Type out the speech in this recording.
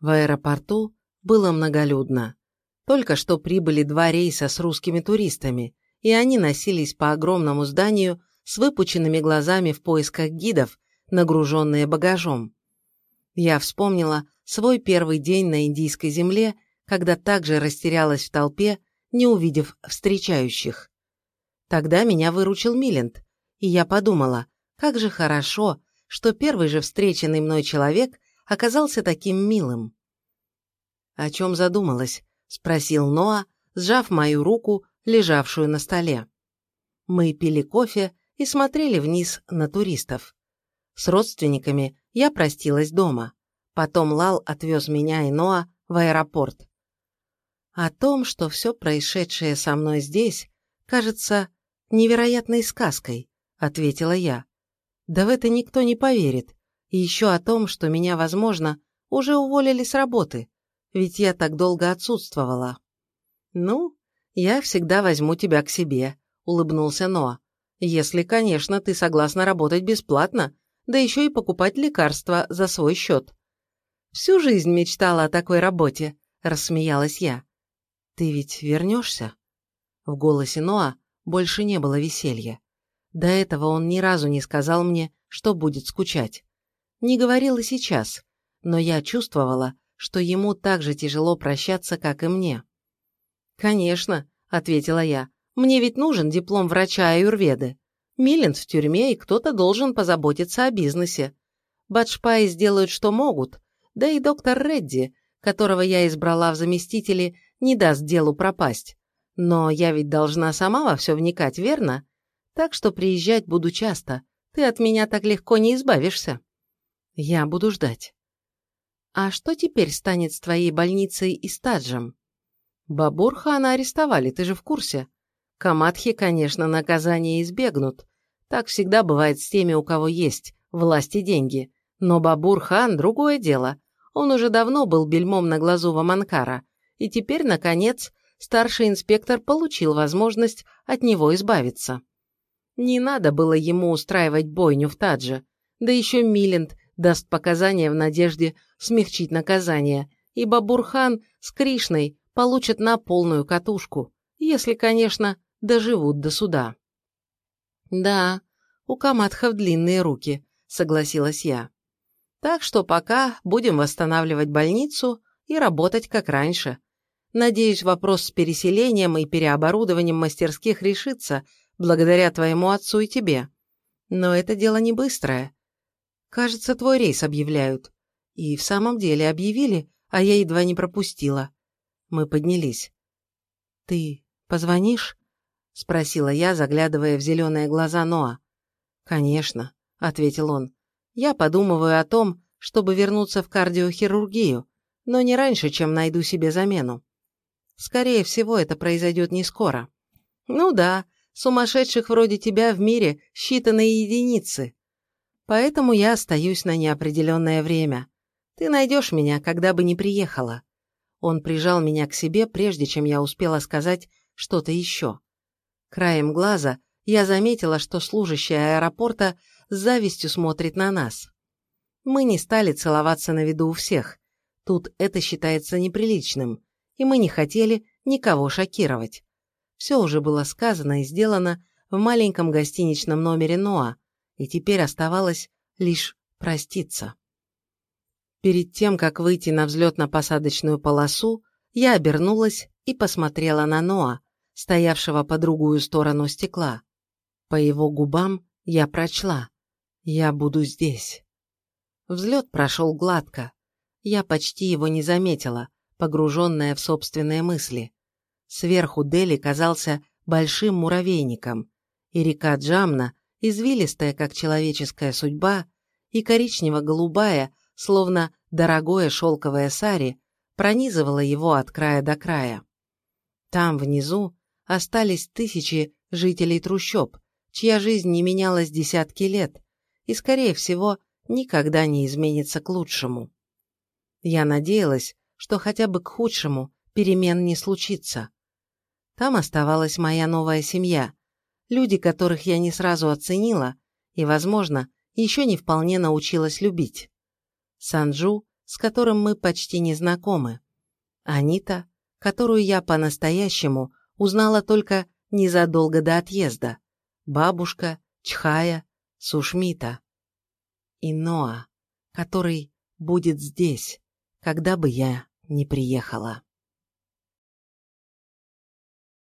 В аэропорту было многолюдно. Только что прибыли два рейса с русскими туристами, и они носились по огромному зданию с выпученными глазами в поисках гидов, нагруженные багажом. Я вспомнила свой первый день на индийской земле, когда также растерялась в толпе, не увидев встречающих. Тогда меня выручил Милент, и я подумала, как же хорошо, что первый же встреченный мной человек оказался таким милым. «О чем задумалась?» – спросил Ноа, сжав мою руку, лежавшую на столе. Мы пили кофе и смотрели вниз на туристов. С родственниками я простилась дома. Потом Лал отвез меня и Ноа в аэропорт. О том, что все происшедшее со мной здесь, кажется невероятной сказкой, ответила я. Да в это никто не поверит. И еще о том, что меня, возможно, уже уволили с работы, ведь я так долго отсутствовала. Ну, я всегда возьму тебя к себе, улыбнулся Ноа. Если, конечно, ты согласна работать бесплатно, да еще и покупать лекарства за свой счет. Всю жизнь мечтала о такой работе, рассмеялась я. Ты ведь вернешься? В голосе Ноа больше не было веселья. До этого он ни разу не сказал мне, что будет скучать. Не говорил и сейчас, но я чувствовала, что ему так же тяжело прощаться, как и мне. «Конечно», — ответила я, — «мне ведь нужен диплом врача аюрведы. Милленд в тюрьме, и кто-то должен позаботиться о бизнесе. Баджпаи сделают, что могут, да и доктор Редди, которого я избрала в заместители, не даст делу пропасть. Но я ведь должна сама во все вникать, верно? Так что приезжать буду часто. Ты от меня так легко не избавишься. Я буду ждать. А что теперь станет с твоей больницей и стаджем? Бабурхана арестовали, ты же в курсе. Камадхи, конечно, наказание избегнут. Так всегда бывает с теми, у кого есть власть и деньги. Но Бабурхан – другое дело. Он уже давно был бельмом на глазу Ваманкара. И теперь, наконец, старший инспектор получил возможность от него избавиться. Не надо было ему устраивать бойню в Тадже. Да еще Милент даст показания в надежде смягчить наказание, ибо Бурхан с Кришной получат на полную катушку, если, конечно, доживут до суда. «Да, у Каматхов длинные руки», — согласилась я. «Так что пока будем восстанавливать больницу и работать как раньше. Надеюсь, вопрос с переселением и переоборудованием мастерских решится благодаря твоему отцу и тебе. Но это дело не быстрое. Кажется, твой рейс объявляют. И в самом деле объявили, а я едва не пропустила. Мы поднялись. Ты позвонишь? Спросила я, заглядывая в зеленые глаза Ноа. Конечно, ответил он. Я подумываю о том, чтобы вернуться в кардиохирургию, но не раньше, чем найду себе замену. Скорее всего, это произойдет не скоро. Ну да, Сумасшедших вроде тебя в мире считанные единицы. Поэтому я остаюсь на неопределенное время. Ты найдешь меня, когда бы не приехала». Он прижал меня к себе, прежде чем я успела сказать что-то еще. Краем глаза я заметила, что служащая аэропорта с завистью смотрит на нас. Мы не стали целоваться на виду у всех. Тут это считается неприличным, и мы не хотели никого шокировать. Все уже было сказано и сделано в маленьком гостиничном номере Ноа, и теперь оставалось лишь проститься. Перед тем, как выйти на взлетно-посадочную полосу, я обернулась и посмотрела на Ноа, стоявшего по другую сторону стекла. По его губам я прочла «Я буду здесь». Взлет прошел гладко. Я почти его не заметила, погруженная в собственные мысли. Сверху Дели казался большим муравейником, и река Джамна, извилистая, как человеческая судьба, и коричнево-голубая, словно дорогое шелковое сари, пронизывала его от края до края. Там, внизу, остались тысячи жителей трущоб, чья жизнь не менялась десятки лет и, скорее всего, никогда не изменится к лучшему. Я надеялась, что хотя бы к худшему перемен не случится. Там оставалась моя новая семья, люди, которых я не сразу оценила и, возможно, еще не вполне научилась любить. Санджу с которым мы почти не знакомы. Анита, которую я по-настоящему узнала только незадолго до отъезда. Бабушка, Чхая, Сушмита. И Ноа, который будет здесь, когда бы я не приехала.